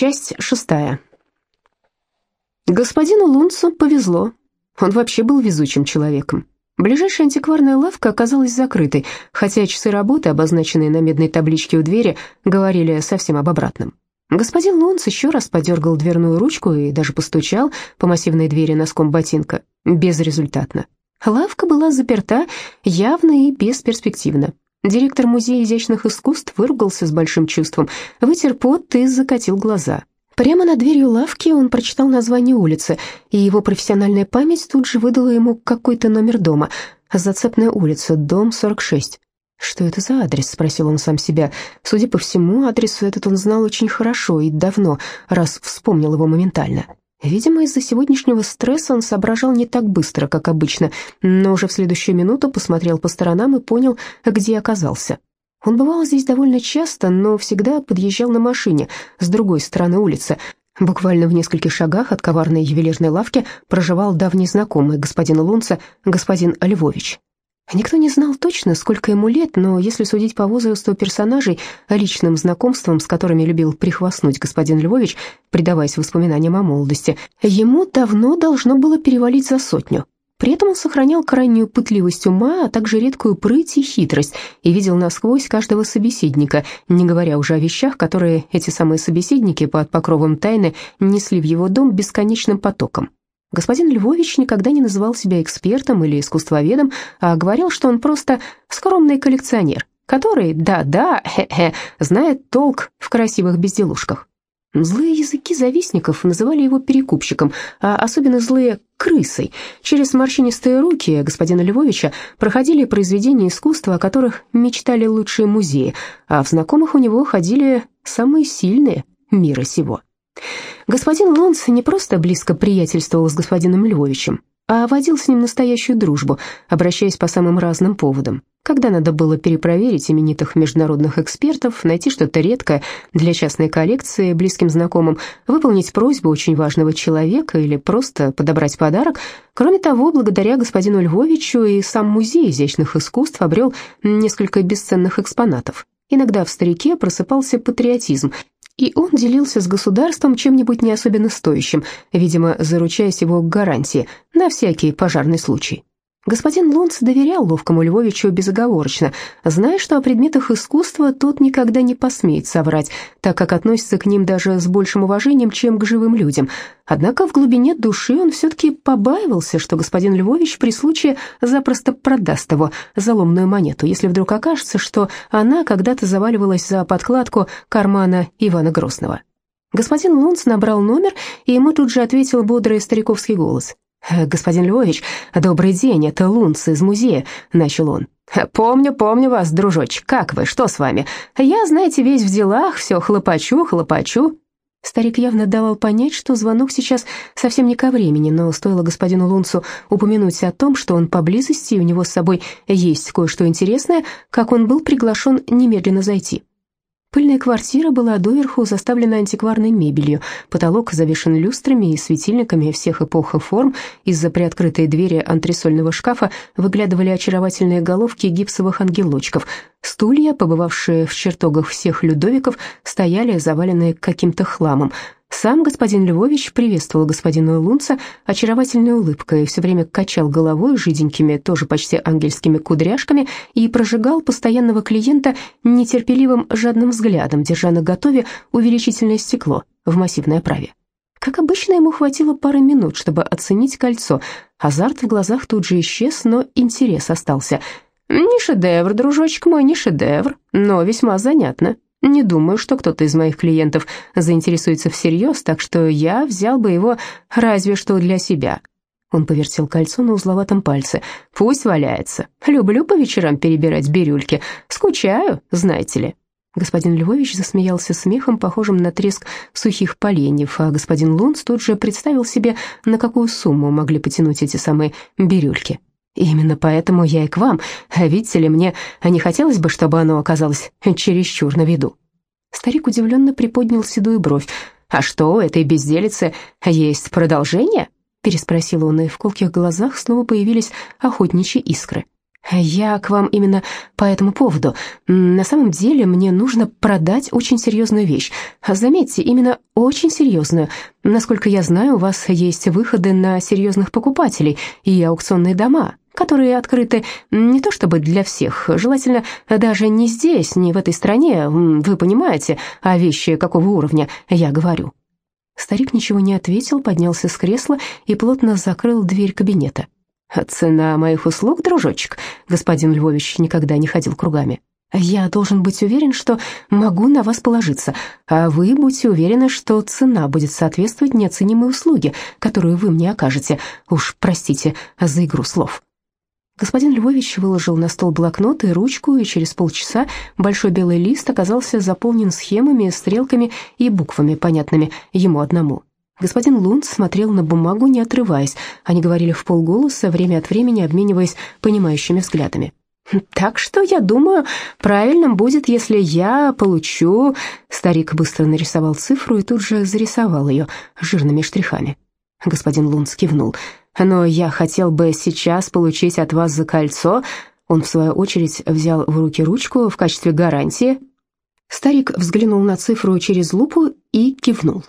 Часть шестая. Господину Лунцу повезло. Он вообще был везучим человеком. Ближайшая антикварная лавка оказалась закрытой, хотя часы работы, обозначенные на медной табличке у двери, говорили совсем об обратном. Господин Лунц еще раз подергал дверную ручку и даже постучал по массивной двери носком ботинка. Безрезультатно. Лавка была заперта явно и бесперспективно. Директор Музея изящных искусств выругался с большим чувством, вытер пот и закатил глаза. Прямо над дверью лавки он прочитал название улицы, и его профессиональная память тут же выдала ему какой-то номер дома. Зацепная улица, дом 46. «Что это за адрес?» — спросил он сам себя. Судя по всему, адрес этот он знал очень хорошо и давно, раз вспомнил его моментально. Видимо, из-за сегодняшнего стресса он соображал не так быстро, как обычно, но уже в следующую минуту посмотрел по сторонам и понял, где оказался. Он бывал здесь довольно часто, но всегда подъезжал на машине с другой стороны улицы. Буквально в нескольких шагах от коварной ювелирной лавки проживал давний знакомый господина Лунца, господин Львович. Никто не знал точно, сколько ему лет, но если судить по возрасту персонажей, личным знакомством, с которыми любил прихвастнуть господин Львович, предаваясь воспоминаниям о молодости, ему давно должно было перевалить за сотню. При этом он сохранял крайнюю пытливость ума, а также редкую прыть и хитрость, и видел насквозь каждого собеседника, не говоря уже о вещах, которые эти самые собеседники под покровом тайны несли в его дом бесконечным потоком. Господин Львович никогда не называл себя экспертом или искусствоведом, а говорил, что он просто скромный коллекционер, который, да-да, знает толк в красивых безделушках. Злые языки завистников называли его перекупщиком, а особенно злые — крысой. Через морщинистые руки господина Львовича проходили произведения искусства, о которых мечтали лучшие музеи, а в знакомых у него ходили самые сильные мира сего. Господин Лонс не просто близко приятельствовал с господином Львовичем, а водил с ним настоящую дружбу, обращаясь по самым разным поводам. Когда надо было перепроверить именитых международных экспертов, найти что-то редкое для частной коллекции близким знакомым, выполнить просьбу очень важного человека или просто подобрать подарок. Кроме того, благодаря господину Львовичу и сам музей изящных искусств обрел несколько бесценных экспонатов. Иногда в старике просыпался патриотизм, и он делился с государством чем-нибудь не особенно стоящим, видимо, заручаясь его гарантией на всякий пожарный случай. Господин Лунц доверял ловкому Львовичу безоговорочно, зная, что о предметах искусства тот никогда не посмеет соврать, так как относится к ним даже с большим уважением, чем к живым людям. Однако в глубине души он все-таки побаивался, что господин Львович при случае запросто продаст его заломную монету, если вдруг окажется, что она когда-то заваливалась за подкладку кармана Ивана Грозного. Господин Лунц набрал номер, и ему тут же ответил бодрый стариковский голос. «Э, «Господин Львович, добрый день, это Лунц из музея», — начал он. «Помню, помню вас, дружочек, как вы, что с вами? Я, знаете, весь в делах, все хлопочу, хлопочу». Старик явно давал понять, что звонок сейчас совсем не ко времени, но стоило господину Лунцу упомянуть о том, что он поблизости, и у него с собой есть кое-что интересное, как он был приглашен немедленно зайти. Пыльная квартира была доверху заставлена антикварной мебелью, потолок завешен люстрами и светильниками всех эпох и форм, из-за приоткрытой двери антресольного шкафа выглядывали очаровательные головки гипсовых ангелочков. Стулья, побывавшие в чертогах всех Людовиков, стояли заваленные каким-то хламом – сам господин Львович приветствовал господина Лунца очаровательной улыбкой, все время качал головой жиденькими, тоже почти ангельскими кудряшками и прожигал постоянного клиента нетерпеливым жадным взглядом, держа на готове увеличительное стекло в массивной оправе. Как обычно, ему хватило пары минут, чтобы оценить кольцо. Азарт в глазах тут же исчез, но интерес остался. «Не шедевр, дружочек мой, не шедевр, но весьма занятно», не думаю, что кто-то из моих клиентов заинтересуется всерьез, так что я взял бы его разве что для себя». Он повертел кольцо на узловатом пальце. «Пусть валяется. Люблю по вечерам перебирать бирюльки. Скучаю, знаете ли». Господин Львович засмеялся смехом, похожим на треск сухих поленьев, а господин Лунц тут же представил себе, на какую сумму могли потянуть эти самые бирюльки. Именно поэтому я и к вам. Видите ли, мне не хотелось бы, чтобы оно оказалось чересчур на виду». Старик удивленно приподнял седую бровь. «А что, у этой безделицы есть продолжение?» Переспросил он, и в колких глазах снова появились охотничьи искры. «Я к вам именно по этому поводу. На самом деле мне нужно продать очень серьезную вещь. Заметьте, именно очень серьезную. Насколько я знаю, у вас есть выходы на серьезных покупателей и аукционные дома, которые открыты не то чтобы для всех, желательно даже не здесь, не в этой стране, вы понимаете, а вещи какого уровня я говорю». Старик ничего не ответил, поднялся с кресла и плотно закрыл дверь кабинета. «Цена моих услуг, дружочек?» Господин Львович никогда не ходил кругами. «Я должен быть уверен, что могу на вас положиться, а вы будьте уверены, что цена будет соответствовать неоценимой услуге, которую вы мне окажете. Уж простите за игру слов». Господин Львович выложил на стол блокнот и ручку, и через полчаса большой белый лист оказался заполнен схемами, стрелками и буквами, понятными ему одному. Господин Лунд смотрел на бумагу, не отрываясь. Они говорили в полголоса, время от времени обмениваясь понимающими взглядами. «Так что, я думаю, правильным будет, если я получу...» Старик быстро нарисовал цифру и тут же зарисовал ее жирными штрихами. Господин Лунд кивнул. «Но я хотел бы сейчас получить от вас за кольцо...» Он, в свою очередь, взял в руки ручку в качестве гарантии. Старик взглянул на цифру через лупу и кивнул.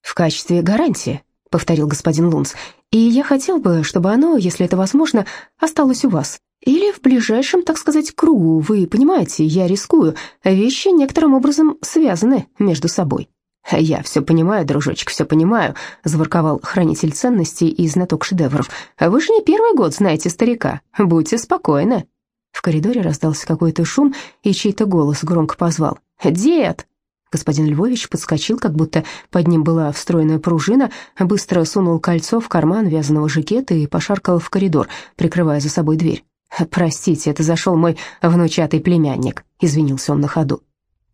«В качестве гарантии», — повторил господин Лунц, «и я хотел бы, чтобы оно, если это возможно, осталось у вас. Или в ближайшем, так сказать, кругу, вы понимаете, я рискую, вещи некоторым образом связаны между собой». «Я все понимаю, дружочек, все понимаю», — заворковал хранитель ценностей и знаток шедевров. «Вы же не первый год знаете старика. Будьте спокойны». В коридоре раздался какой-то шум, и чей-то голос громко позвал. «Дед!» Господин Львович подскочил, как будто под ним была встроенная пружина, быстро сунул кольцо в карман вязаного жакета и пошаркал в коридор, прикрывая за собой дверь. «Простите, это зашел мой внучатый племянник», — извинился он на ходу.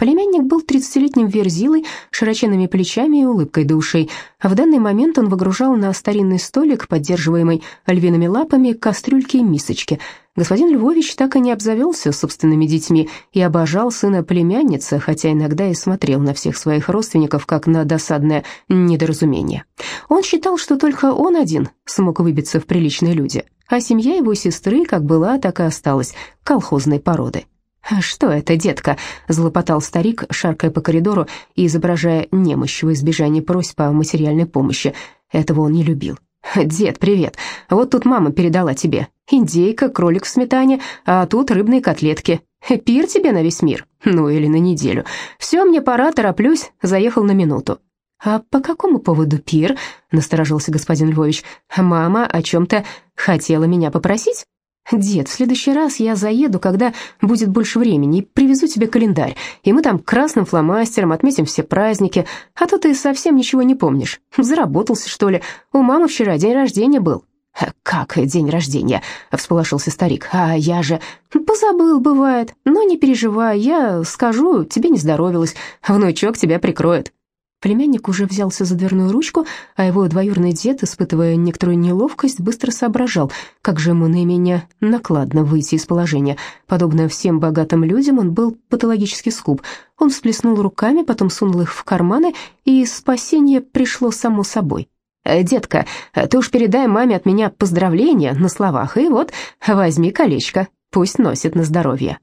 Племянник был тридцатилетним верзилой, широченными плечами и улыбкой до ушей. В данный момент он выгружал на старинный столик, поддерживаемый львиными лапами, кастрюльки и мисочки. Господин Львович так и не обзавелся собственными детьми и обожал сына племянницы, хотя иногда и смотрел на всех своих родственников как на досадное недоразумение. Он считал, что только он один смог выбиться в приличные люди, а семья его сестры как была, так и осталась колхозной породы. «Что это, детка?» — злопотал старик, шаркая по коридору и изображая немощь в избежании просьб о материальной помощи. Этого он не любил. «Дед, привет. Вот тут мама передала тебе. Индейка, кролик в сметане, а тут рыбные котлетки. Пир тебе на весь мир. Ну или на неделю. Все, мне пора, тороплюсь, заехал на минуту». «А по какому поводу пир?» — насторожился господин Львович. «Мама о чем-то хотела меня попросить?» «Дед, в следующий раз я заеду, когда будет больше времени, и привезу тебе календарь, и мы там красным фломастером отметим все праздники, а то ты совсем ничего не помнишь. Заработался, что ли? У мамы вчера день рождения был». «Как день рождения?» — всполошился старик. «А я же...» «Позабыл, бывает. Но не переживай, я скажу, тебе не здоровилось. Внучок тебя прикроет». Племянник уже взялся за дверную ручку, а его двоюродный дед, испытывая некоторую неловкость, быстро соображал, как же ему наименее накладно выйти из положения. Подобно всем богатым людям, он был патологически скуп. Он всплеснул руками, потом сунул их в карманы, и спасение пришло само собой. «Э, «Детка, ты уж передай маме от меня поздравления на словах, и вот, возьми колечко, пусть носит на здоровье».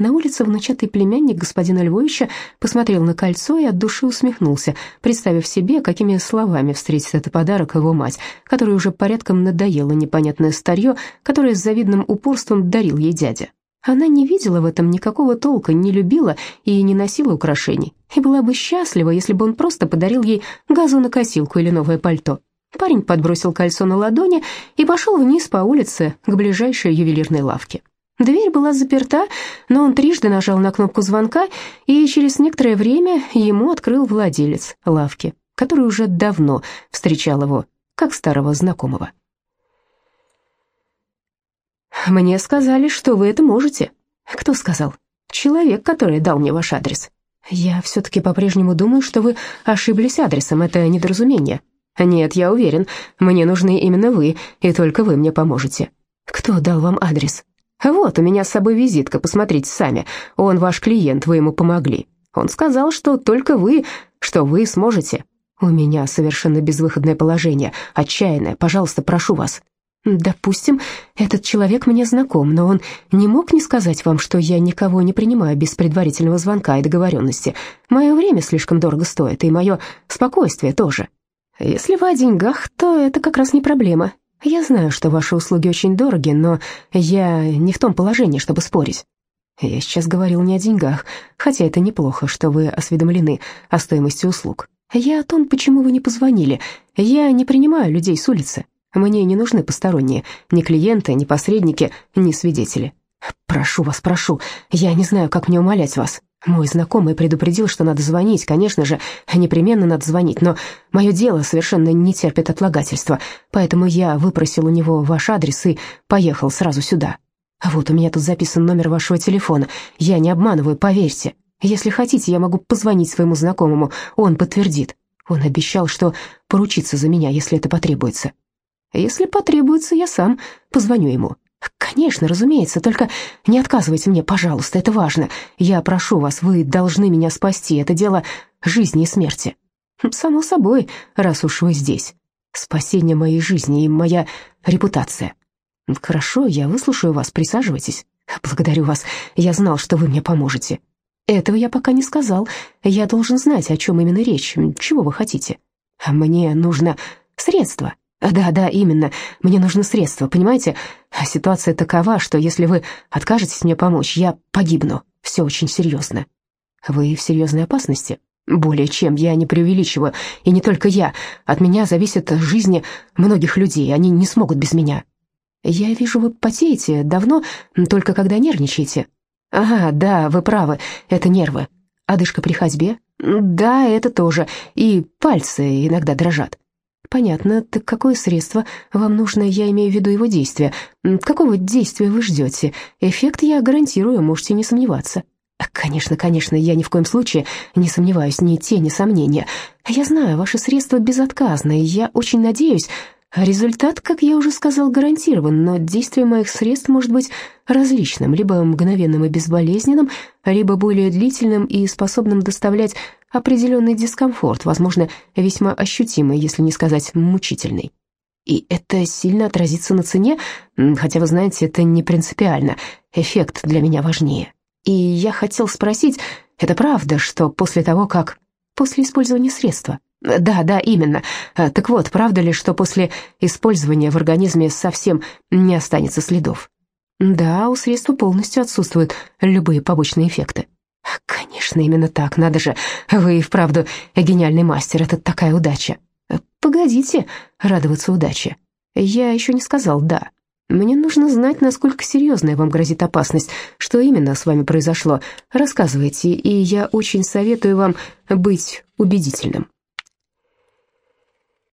На улице внучатый племянник господина Львовича посмотрел на кольцо и от души усмехнулся, представив себе, какими словами встретит это подарок его мать, которой уже порядком надоело непонятное старье, которое с завидным упорством дарил ей дядя. Она не видела в этом никакого толка, не любила и не носила украшений, и была бы счастлива, если бы он просто подарил ей газонокосилку или новое пальто. Парень подбросил кольцо на ладони и пошел вниз по улице к ближайшей ювелирной лавке. Дверь была заперта, но он трижды нажал на кнопку звонка, и через некоторое время ему открыл владелец лавки, который уже давно встречал его как старого знакомого. «Мне сказали, что вы это можете». «Кто сказал?» «Человек, который дал мне ваш адрес». «Я все-таки по-прежнему думаю, что вы ошиблись адресом, это недоразумение». «Нет, я уверен, мне нужны именно вы, и только вы мне поможете». «Кто дал вам адрес?» «Вот, у меня с собой визитка, посмотрите сами. Он ваш клиент, вы ему помогли. Он сказал, что только вы, что вы сможете. У меня совершенно безвыходное положение, отчаянное. Пожалуйста, прошу вас». Допустим, этот человек мне знаком, но он не мог не сказать вам, что я никого не принимаю без предварительного звонка и договоренности. Мое время слишком дорого стоит, и мое спокойствие тоже. Если вы о деньгах, то это как раз не проблема. Я знаю, что ваши услуги очень дороги, но я не в том положении, чтобы спорить. Я сейчас говорил не о деньгах, хотя это неплохо, что вы осведомлены о стоимости услуг. Я о том, почему вы не позвонили. Я не принимаю людей с улицы. Мне не нужны посторонние, ни клиенты, ни посредники, ни свидетели. Прошу вас, прошу, я не знаю, как мне умолять вас. Мой знакомый предупредил, что надо звонить, конечно же, непременно надо звонить, но мое дело совершенно не терпит отлагательства, поэтому я выпросил у него ваш адрес и поехал сразу сюда. Вот у меня тут записан номер вашего телефона, я не обманываю, поверьте. Если хотите, я могу позвонить своему знакомому, он подтвердит. Он обещал, что поручится за меня, если это потребуется. Если потребуется, я сам позвоню ему. Конечно, разумеется, только не отказывайте мне, пожалуйста, это важно. Я прошу вас, вы должны меня спасти, это дело жизни и смерти. Само собой, раз уж вы здесь. Спасение моей жизни и моя репутация. Хорошо, я выслушаю вас, присаживайтесь. Благодарю вас, я знал, что вы мне поможете. Этого я пока не сказал. Я должен знать, о чем именно речь. Чего вы хотите? Мне нужно средства. «Да, да, именно. Мне нужны средства, понимаете? Ситуация такова, что если вы откажетесь мне помочь, я погибну. Все очень серьезно». «Вы в серьезной опасности?» «Более чем, я не преувеличиваю. И не только я. От меня зависит жизнь многих людей, они не смогут без меня». «Я вижу, вы потеете давно, только когда нервничаете». «Ага, да, вы правы, это нервы. Одышка при ходьбе?» «Да, это тоже. И пальцы иногда дрожат». «Понятно. Так какое средство вам нужно? Я имею в виду его действие. Какого действия вы ждете? Эффект я гарантирую, можете не сомневаться». «Конечно, конечно, я ни в коем случае не сомневаюсь, ни тени сомнения. Я знаю, ваше средство безотказно, и я очень надеюсь, Результат, как я уже сказал, гарантирован, но действие моих средств может быть различным, либо мгновенным и безболезненным, либо более длительным и способным доставлять определенный дискомфорт, возможно, весьма ощутимый, если не сказать мучительный. И это сильно отразится на цене, хотя, вы знаете, это не принципиально, эффект для меня важнее. И я хотел спросить, это правда, что после того, как... После использования средства да, да, именно. А, так вот, правда ли, что после использования в организме совсем не останется следов? Да, у средства полностью отсутствуют любые побочные эффекты. Конечно, именно так, надо же. Вы и вправду гениальный мастер, это такая удача. Погодите радоваться удаче. Я еще не сказал «да». Мне нужно знать, насколько серьезная вам грозит опасность, что именно с вами произошло. Рассказывайте, и я очень советую вам быть убедительным.